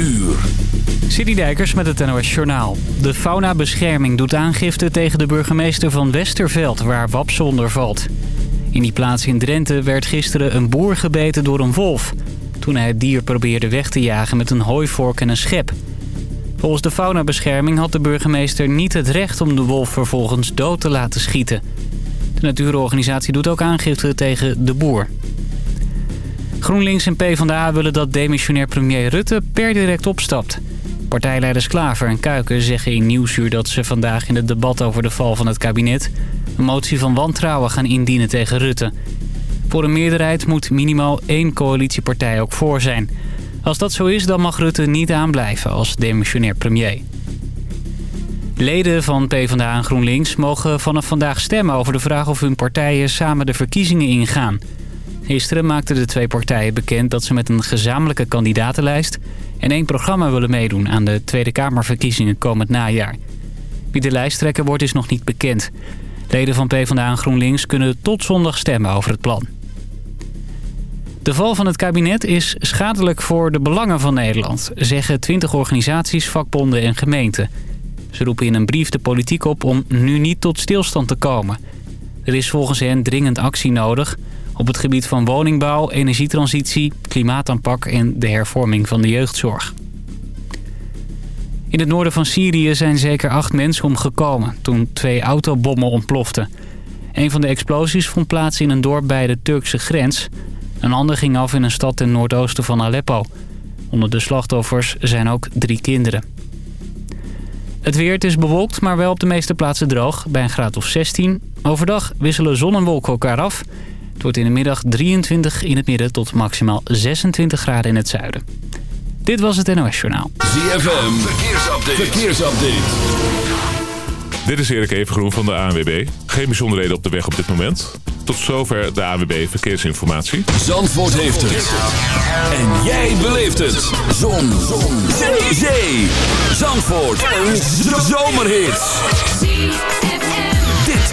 uur. Citydijkers met het NOS Journaal. De faunabescherming doet aangifte tegen de burgemeester van Westerveld... waar Wapse onder valt. In die plaats in Drenthe werd gisteren een boer gebeten door een wolf... toen hij het dier probeerde weg te jagen met een hooivork en een schep. Volgens de faunabescherming had de burgemeester niet het recht... om de wolf vervolgens dood te laten schieten. De natuurorganisatie doet ook aangifte tegen de boer. GroenLinks en PvdA willen dat demissionair premier Rutte per direct opstapt. Partijleiders Klaver en Kuiken zeggen in Nieuwsuur dat ze vandaag in het debat over de val van het kabinet... een motie van wantrouwen gaan indienen tegen Rutte. Voor een meerderheid moet minimaal één coalitiepartij ook voor zijn. Als dat zo is, dan mag Rutte niet aanblijven als demissionair premier. Leden van PvdA en GroenLinks mogen vanaf vandaag stemmen over de vraag of hun partijen samen de verkiezingen ingaan... Gisteren maakten de twee partijen bekend dat ze met een gezamenlijke kandidatenlijst... en één programma willen meedoen aan de Tweede Kamerverkiezingen komend najaar. Wie de lijsttrekker wordt is nog niet bekend. Leden van PvdA en GroenLinks kunnen tot zondag stemmen over het plan. De val van het kabinet is schadelijk voor de belangen van Nederland... zeggen 20 organisaties, vakbonden en gemeenten. Ze roepen in een brief de politiek op om nu niet tot stilstand te komen. Er is volgens hen dringend actie nodig op het gebied van woningbouw, energietransitie, klimaataanpak en de hervorming van de jeugdzorg. In het noorden van Syrië zijn zeker acht mensen omgekomen toen twee autobommen ontploften. Een van de explosies vond plaats in een dorp bij de Turkse grens. Een ander ging af in een stad ten noordoosten van Aleppo. Onder de slachtoffers zijn ook drie kinderen. Het weer, het is bewolkt, maar wel op de meeste plaatsen droog, bij een graad of 16. Overdag wisselen zon en wolken elkaar af het wordt in de middag 23 in het midden tot maximaal 26 graden in het zuiden. Dit was het NOS Journaal. ZFM, verkeersupdate. verkeersupdate. Dit is Erik Evengroen van de ANWB. Geen bijzonderheden op de weg op dit moment. Tot zover de ANWB Verkeersinformatie. Zandvoort heeft het. En jij beleeft het. Zon. Zon. Zee. Zee. Zandvoort. Een zomerhit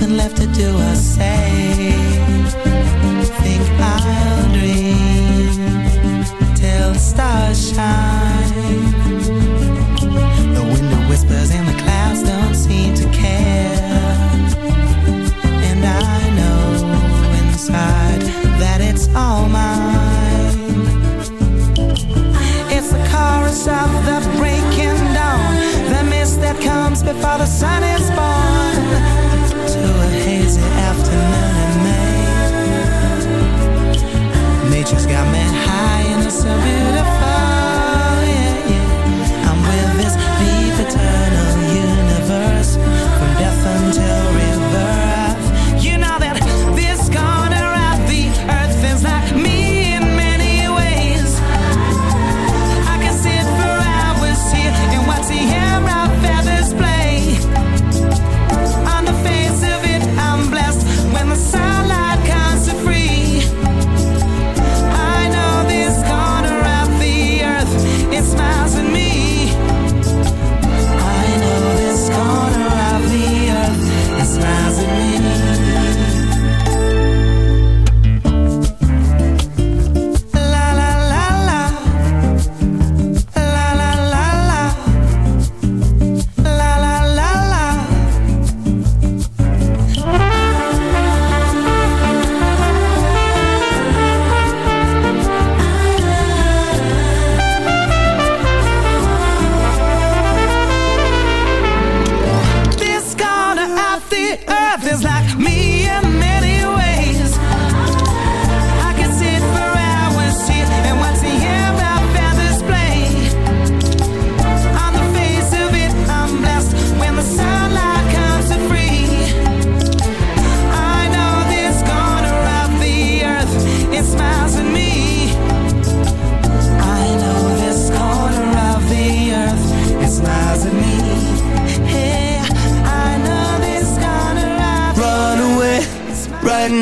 nothing left to do or say. is like me.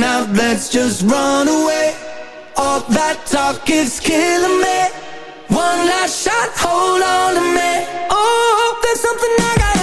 now let's just run away. All that talk is killing me. One last shot, hold on to me Oh, there's something I got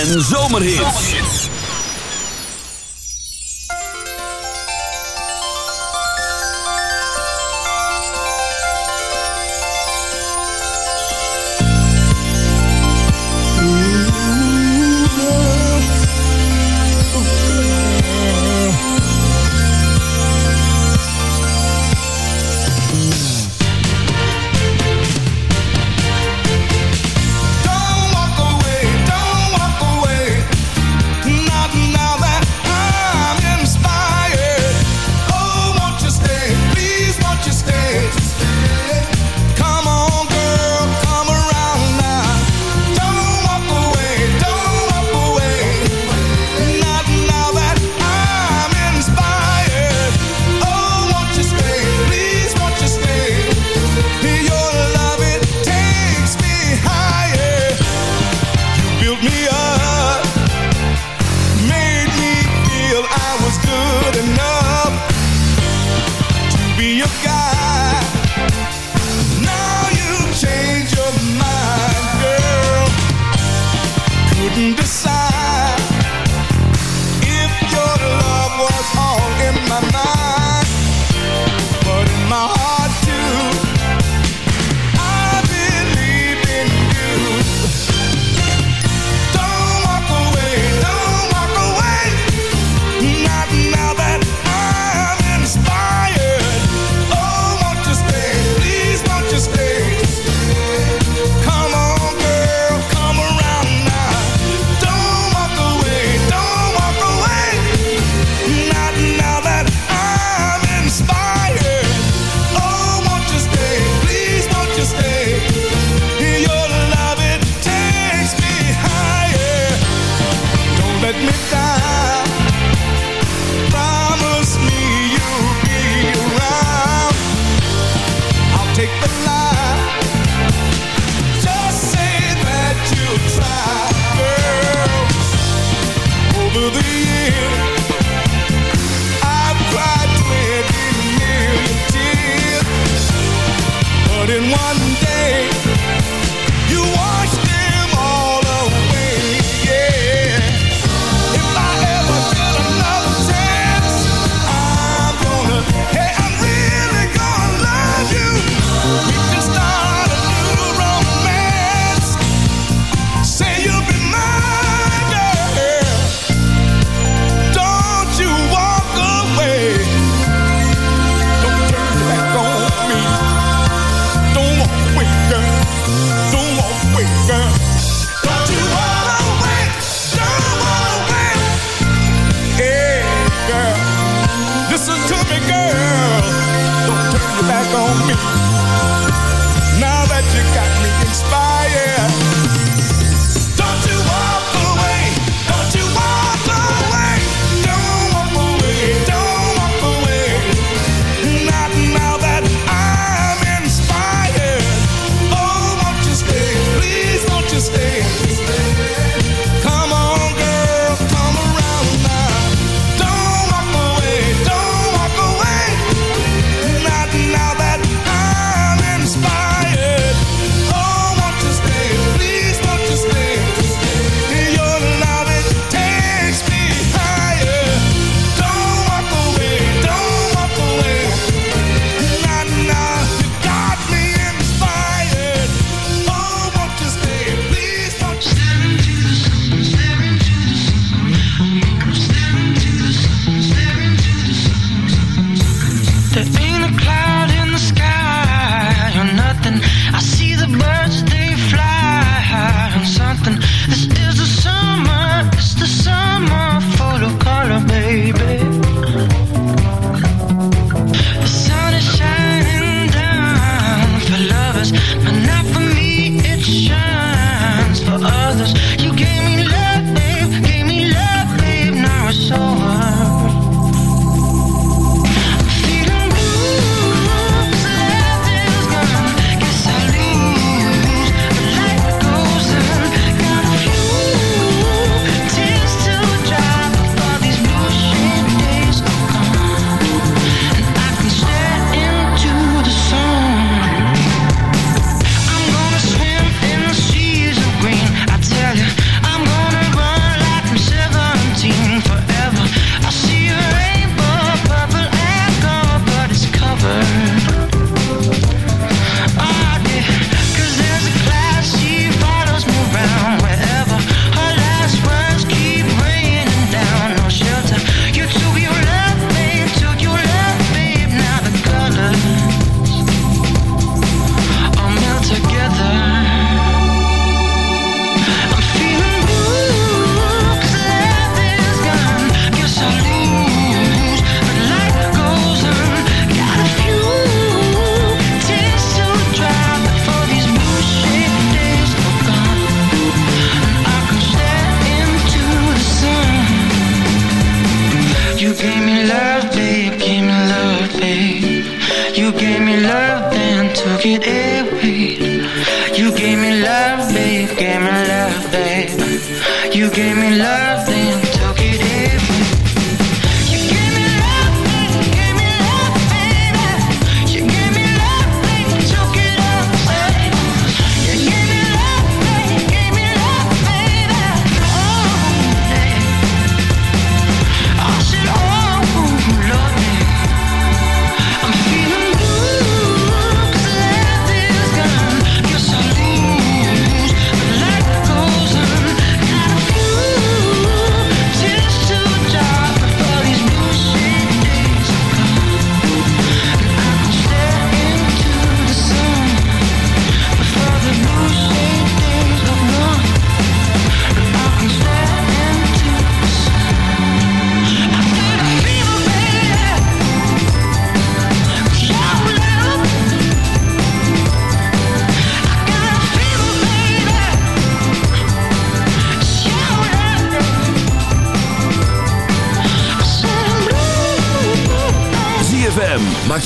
And zo.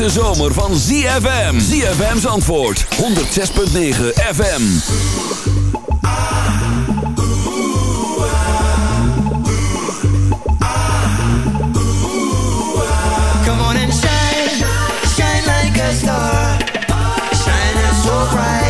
Hete zomer van ZFM. ZFM's antwoord 106.9 FM. Come on and shine, shine like a star. Shining so bright,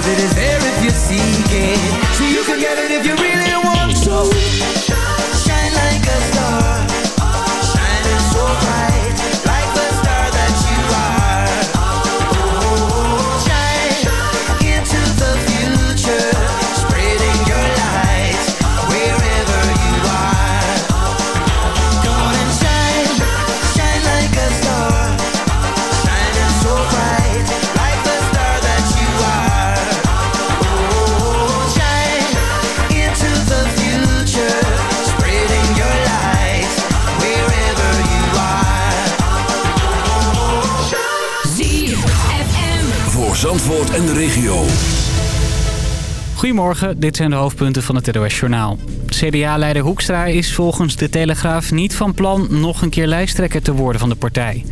Cause it is En de regio. Goedemorgen, dit zijn de hoofdpunten van het NOS Journaal. CDA-leider Hoekstra is volgens de Telegraaf niet van plan nog een keer lijsttrekker te worden van de partij.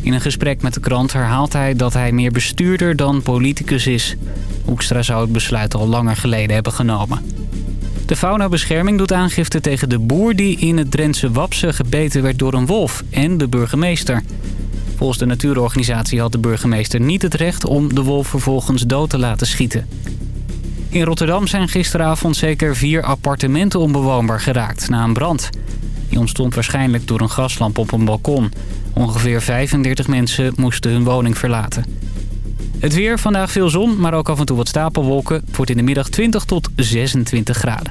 In een gesprek met de krant herhaalt hij dat hij meer bestuurder dan politicus is. Hoekstra zou het besluit al langer geleden hebben genomen. De faunabescherming doet aangifte tegen de boer die in het Drentse Wapse gebeten werd door een wolf en de burgemeester. Volgens de natuurorganisatie had de burgemeester niet het recht om de wolf vervolgens dood te laten schieten. In Rotterdam zijn gisteravond zeker vier appartementen onbewoonbaar geraakt na een brand. Die ontstond waarschijnlijk door een gaslamp op een balkon. Ongeveer 35 mensen moesten hun woning verlaten. Het weer, vandaag veel zon, maar ook af en toe wat stapelwolken. Het wordt in de middag 20 tot 26 graden.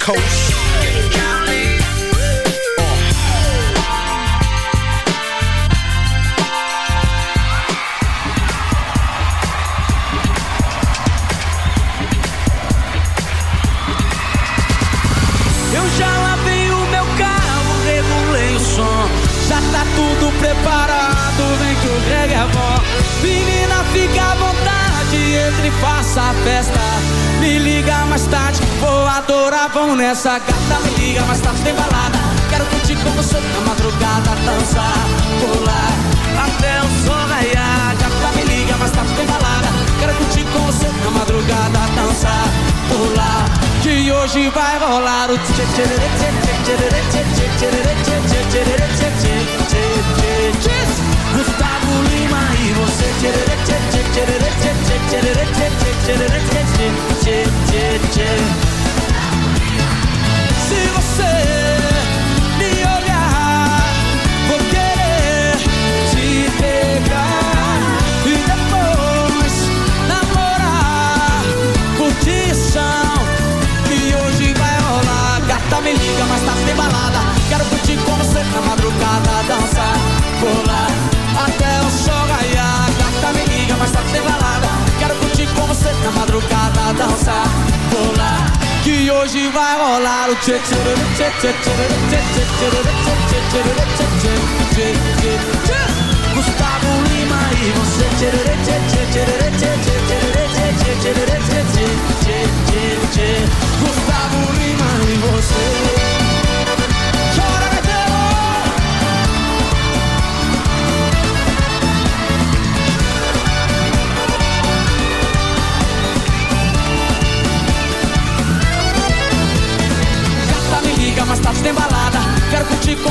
coast. Vão nessa gata. Me liga mais tarde, tem balada. Quero curtir com você na madrugada, dançar, pular, até o sol raiar. Gata, me liga mais tarde, tem balada. Quero curtir com você na madrugada, dançar, pular. Que hoje vai rolar o tchê tchê tchê tchê tchê tchê tchê tchê tchê tchê tchê tchê e tchê tchê tchê tchê tchê tchê tchê tchê tchê tchê tchê Se você na madrugada, dançar, pular Que hoje vai rolar o tchê tchê tchê tchê tchê tchê Gustavo Lima e você tchê tchê tchê tchê tchê tchê tchê tchê Gustavo Lima e você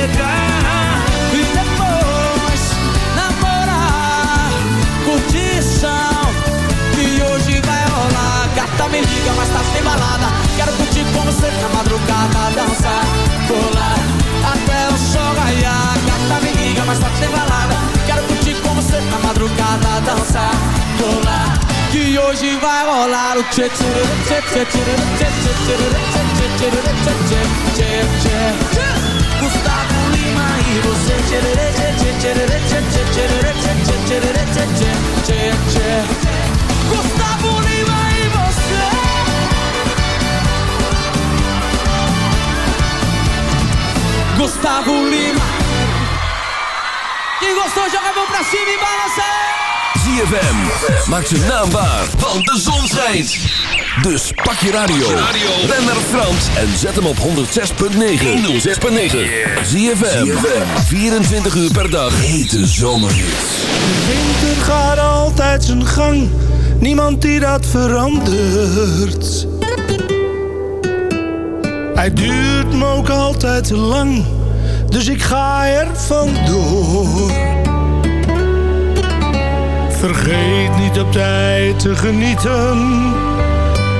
e depois namorar, curtição que hoje vai rolar. Gata me liga, mas tá sem balada. Quero curtir com você na madrugada, dançar, pular até o sol raiar. Gata me liga, mas tá sem balada. Quero curtir com você na madrugada, dançar, pular que hoje vai rolar o tchê tchê tchê tchê tchê tchê tchê tchê tchê tchê tchê Gustavo Lima e você. Gustavo Lima e você Gustavo Lima Quem gostou, joga a mão pra cima e balança ZFM, maak je naambaar, want de zon schijnt. Dus pak je radio. Ben naar Frans en zet hem op 106.9. 106.9. ZFM. 24 uur per dag. Hete zomerhits. De winter gaat altijd zijn gang, niemand die dat verandert. Hij duurt me ook altijd te lang, dus ik ga er vandoor. Vergeet niet op tijd te genieten.